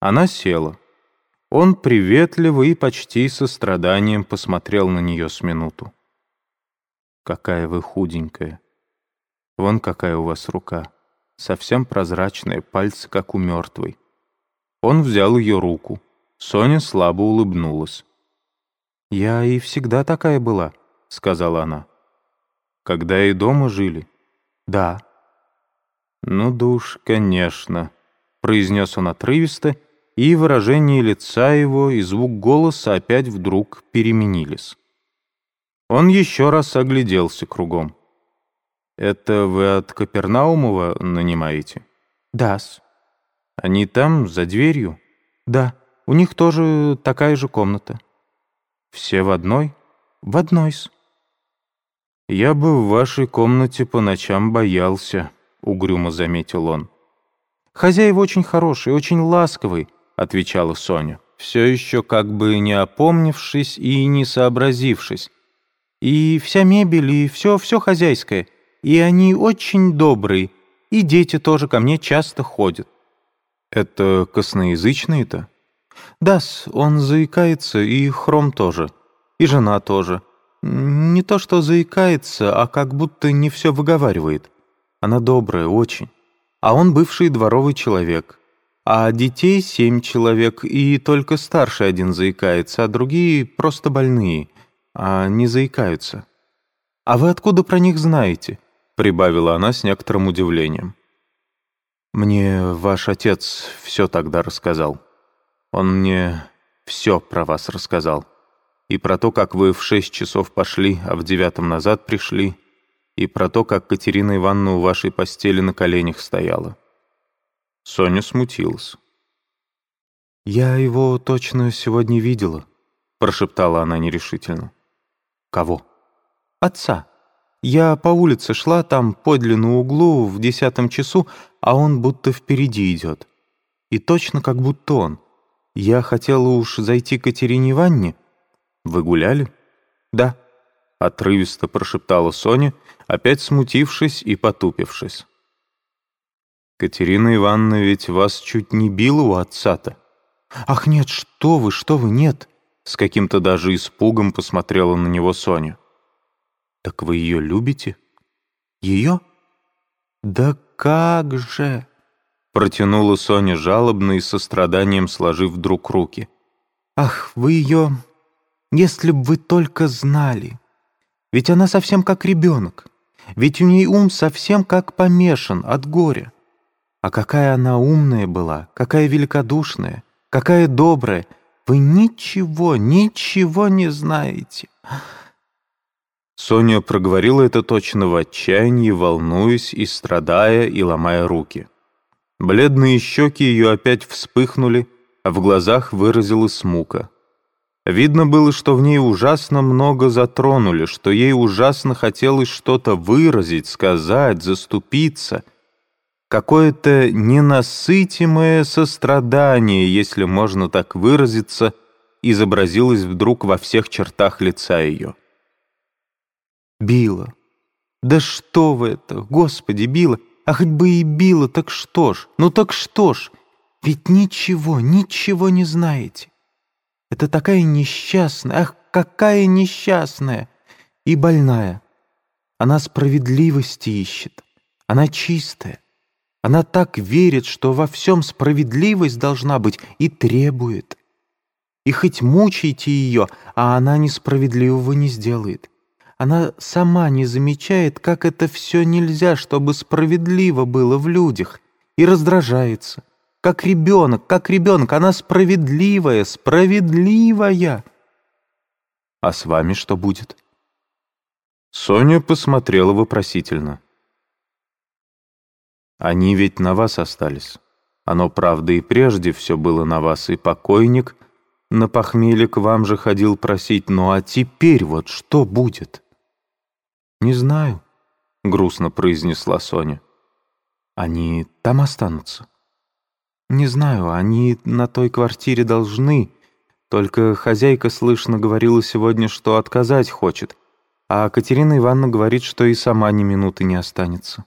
Она села. Он приветливо и почти со страданием посмотрел на нее с минуту. «Какая вы худенькая! Вон какая у вас рука! Совсем прозрачная, пальцы как у мертвой!» Он взял ее руку. Соня слабо улыбнулась. «Я и всегда такая была», — сказала она. «Когда и дома жили?» «Да». «Ну да уж, конечно», — произнес он отрывисто, и выражение лица его и звук голоса опять вдруг переменились. Он еще раз огляделся кругом. «Это вы от Капернаумова нанимаете?» «Да-с». «Они там, за дверью?» «Да, у них тоже такая же комната». «Все в одной?» «В одной-с». «Я бы в вашей комнате по ночам боялся», — угрюмо заметил он. «Хозяева очень хорошие, очень ласковые», — отвечала Соня, все еще как бы не опомнившись и не сообразившись. «И вся мебель, и все, все хозяйское. И они очень добрые, и дети тоже ко мне часто ходят». «Это косноязычные-то?» «Да-с, он заикается, и Хром тоже, и жена тоже. Не то что заикается, а как будто не все выговаривает. Она добрая, очень. А он бывший дворовый человек. А детей семь человек, и только старший один заикается, а другие просто больные, а не заикаются. «А вы откуда про них знаете?» — прибавила она с некоторым удивлением. «Мне ваш отец все тогда рассказал. Он мне все про вас рассказал. И про то, как вы в шесть часов пошли, а в девятом назад пришли. И про то, как Катерина Ивановна у вашей постели на коленях стояла». Соня смутилась. «Я его точно сегодня видела», — прошептала она нерешительно. «Кого?» «Отца. Я по улице шла там подлинно углу в десятом часу, а он будто впереди идет. И точно как будто он. Я хотела уж зайти к Катерине Ивановне». «Вы гуляли?» «Да». Отрывисто прошептала Соня, опять смутившись и потупившись. «Катерина Ивановна ведь вас чуть не била у отца-то». «Ах, нет, что вы, что вы, нет!» С каким-то даже испугом посмотрела на него Соня. «Так вы ее любите?» «Ее? Да как же!» Протянула Соня жалобно и со страданием сложив вдруг руки. «Ах, вы ее... Если б вы только знали! Ведь она совсем как ребенок. Ведь у ней ум совсем как помешан от горя. А какая она умная была, какая великодушная, какая добрая. Вы ничего, ничего не знаете. Соня проговорила это точно в отчаянии, волнуясь и страдая, и ломая руки. Бледные щеки ее опять вспыхнули, а в глазах выразилась мука. Видно было, что в ней ужасно много затронули, что ей ужасно хотелось что-то выразить, сказать, заступиться — Какое-то ненасытимое сострадание, если можно так выразиться, изобразилось вдруг во всех чертах лица ее. «Била! Да что вы это, Господи, Била! А хоть бы и Била, так что ж? Ну так что ж? Ведь ничего, ничего не знаете. Это такая несчастная, ах, какая несчастная! И больная. Она справедливости ищет. Она чистая. Она так верит, что во всем справедливость должна быть, и требует. И хоть мучайте ее, а она несправедливого не сделает. Она сама не замечает, как это все нельзя, чтобы справедливо было в людях, и раздражается. Как ребенок, как ребенок, она справедливая, справедливая. А с вами что будет? Соня посмотрела вопросительно. Они ведь на вас остались. Оно, правда, и прежде все было на вас, и покойник на похмелье к вам же ходил просить, ну а теперь вот что будет?» «Не знаю», — грустно произнесла Соня. «Они там останутся?» «Не знаю, они на той квартире должны. Только хозяйка, слышно, говорила сегодня, что отказать хочет, а Катерина Ивановна говорит, что и сама ни минуты не останется».